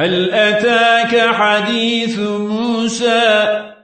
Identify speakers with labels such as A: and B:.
A: هل أتاك حديث موسى؟